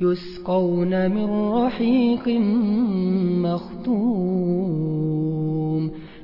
يسقون من رحيق مختوم